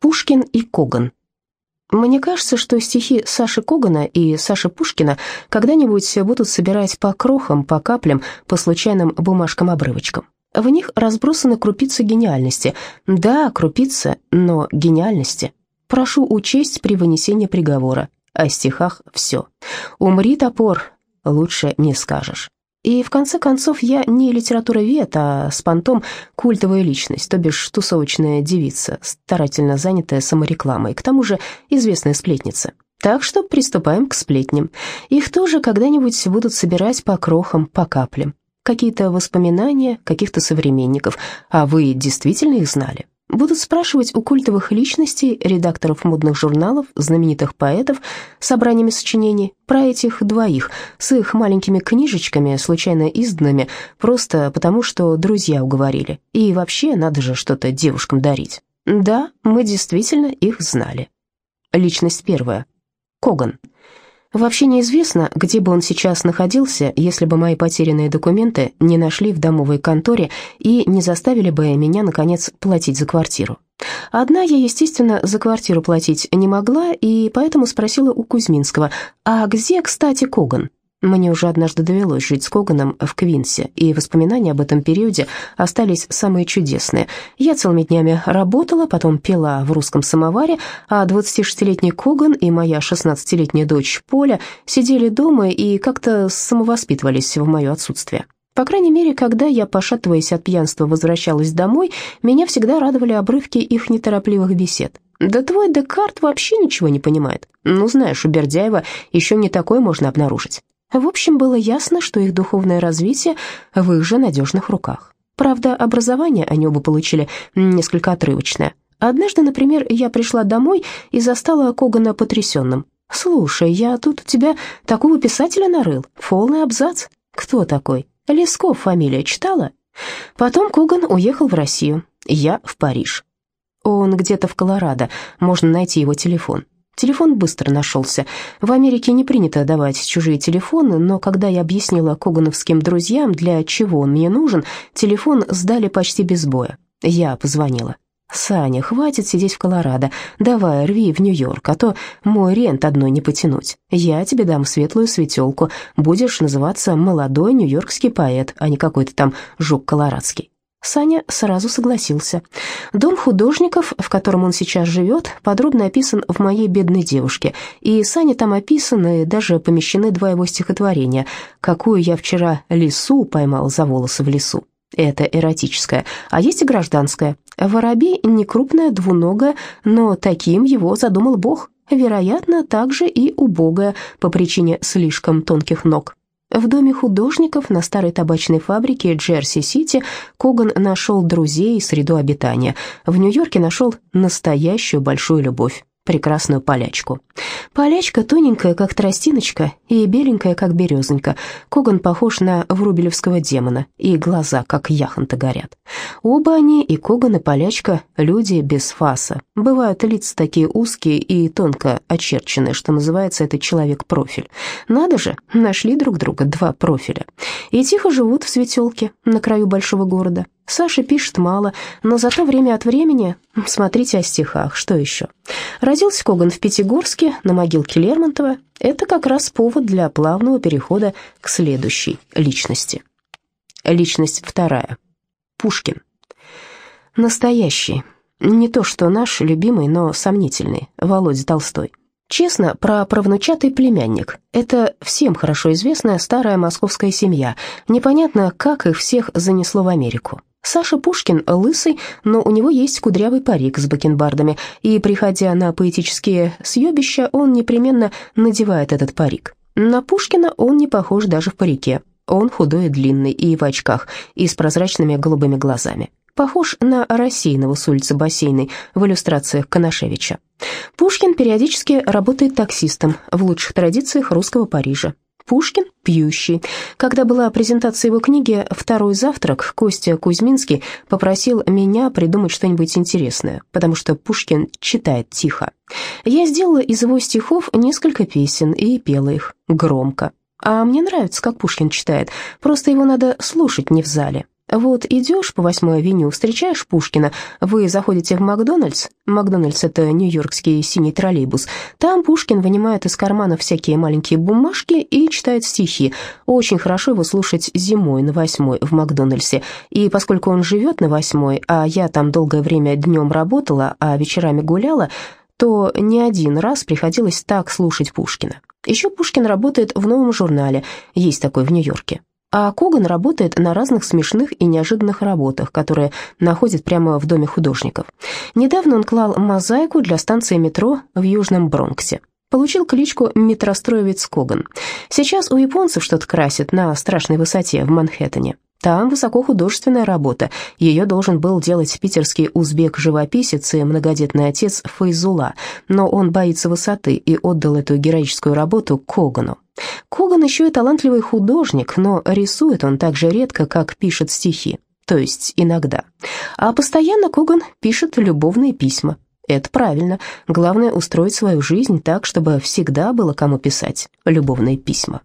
Пушкин и Коган. Мне кажется, что стихи Саши Когана и Саши Пушкина когда-нибудь будут собирать по крохам, по каплям, по случайным бумажкам-обрывочкам. В них разбросаны крупицы гениальности. Да, крупицы, но гениальности. Прошу учесть при вынесении приговора. О стихах все. Умри, топор, лучше не скажешь. И в конце концов я не литературовед, а с понтом культовая личность, то бишь тусовочная девица, старательно занятая саморекламой, к тому же известная сплетница. Так что приступаем к сплетням. Их тоже когда-нибудь будут собирать по крохам, по каплям. Какие-то воспоминания каких-то современников, а вы действительно их знали? Будут спрашивать у культовых личностей, редакторов модных журналов, знаменитых поэтов, собраниями сочинений, про этих двоих, с их маленькими книжечками, случайно изданными, просто потому что друзья уговорили. И вообще, надо же что-то девушкам дарить. Да, мы действительно их знали. Личность первая. Коган. Вообще неизвестно, где бы он сейчас находился, если бы мои потерянные документы не нашли в домовой конторе и не заставили бы меня, наконец, платить за квартиру. Одна я, естественно, за квартиру платить не могла, и поэтому спросила у Кузьминского, а где, кстати, Коган? Мне уже однажды довелось жить с Коганом в Квинсе, и воспоминания об этом периоде остались самые чудесные. Я целыми днями работала, потом пела в русском самоваре, а 26-летний Коган и моя 16-летняя дочь Поля сидели дома и как-то самовоспитывались в мое отсутствие. По крайней мере, когда я, пошатываясь от пьянства, возвращалась домой, меня всегда радовали обрывки их неторопливых бесед. «Да твой Декарт вообще ничего не понимает. Ну, знаешь, у Бердяева еще не такое можно обнаружить». В общем, было ясно, что их духовное развитие в их же надежных руках. Правда, образование они оба получили несколько отрывочное. Однажды, например, я пришла домой и застала Когана потрясенным. «Слушай, я тут у тебя такого писателя нарыл, полный абзац». «Кто такой?» «Лесков фамилия читала?» Потом Коган уехал в Россию, я в Париж. Он где-то в Колорадо, можно найти его телефон. Телефон быстро нашелся. В Америке не принято давать чужие телефоны, но когда я объяснила когановским друзьям, для чего он мне нужен, телефон сдали почти без боя. Я позвонила. «Саня, хватит сидеть в Колорадо. Давай, рви в Нью-Йорк, а то мой рент одной не потянуть. Я тебе дам светлую светелку. Будешь называться молодой нью-йоркский поэт, а не какой-то там жук колорадский». Саня сразу согласился. Дом художников, в котором он сейчас живет, подробно описан в «Моей бедной девушке», и Саня там описаны, даже помещены два его стихотворения «Какую я вчера лису поймал за волосы в лесу». Это эротическое, а есть и гражданское. Воробей не крупное, двуногое, но таким его задумал Бог. Вероятно, также и убогое по причине слишком тонких ног. В доме художников на старой табачной фабрике Джерси-Сити Коган нашел друзей и среду обитания. В Нью-Йорке нашел настоящую большую любовь прекрасную полячку. Полячка тоненькая, как тростиночка, и беленькая, как березонька. Коган похож на врубелевского демона, и глаза, как яхонта, горят. Оба они, и Коган, и полячка, люди без фаса. Бывают лица такие узкие и тонко очерченные, что называется это человек-профиль. Надо же, нашли друг друга два профиля. И тихо живут в светелке на краю большого города. Саша пишет мало, но зато время от времени... Смотрите о стихах, что еще? Родился Коган в Пятигорске, на могилке Лермонтова. Это как раз повод для плавного перехода к следующей личности. Личность вторая. Пушкин. Настоящий. Не то что наш любимый, но сомнительный, Володя Толстой. Честно, про правнучатый племянник. Это всем хорошо известная старая московская семья. Непонятно, как их всех занесло в Америку. Саша Пушкин лысый, но у него есть кудрявый парик с бакенбардами, и, приходя на поэтические съебища, он непременно надевает этот парик. На Пушкина он не похож даже в парике. Он худой и длинный, и в очках, и с прозрачными голубыми глазами. Похож на рассеянного с улицы Бассейной в иллюстрациях Коношевича. Пушкин периодически работает таксистом в лучших традициях русского Парижа. Пушкин пьющий. Когда была презентация его книги «Второй завтрак», Костя Кузьминский попросил меня придумать что-нибудь интересное, потому что Пушкин читает тихо. Я сделала из его стихов несколько песен и пела их громко. А мне нравится, как Пушкин читает, просто его надо слушать не в зале. Вот идешь по 8 авеню, встречаешь Пушкина, вы заходите в Макдональдс, Макдональдс — это нью-йоркский синий троллейбус, там Пушкин вынимает из кармана всякие маленькие бумажки и читает стихи. Очень хорошо его слушать зимой на 8 в Макдональдсе, и поскольку он живет на 8, а я там долгое время днем работала, а вечерами гуляла, то не один раз приходилось так слушать Пушкина. Еще Пушкин работает в новом журнале, есть такой в Нью-Йорке. А Коган работает на разных смешных и неожиданных работах, которые находит прямо в доме художников. Недавно он клал мозаику для станции метро в Южном Бронксе. Получил кличку «Метростроевец Коган». Сейчас у японцев что-то красят на страшной высоте в Манхэттене. Там высокохудожественная работа. Ее должен был делать питерский узбек-живописец и многодетный отец Файзула, но он боится высоты и отдал эту героическую работу Когану. Коган еще и талантливый художник, но рисует он так же редко, как пишет стихи, то есть иногда. А постоянно Коган пишет любовные письма. Это правильно. Главное устроить свою жизнь так, чтобы всегда было кому писать любовные письма.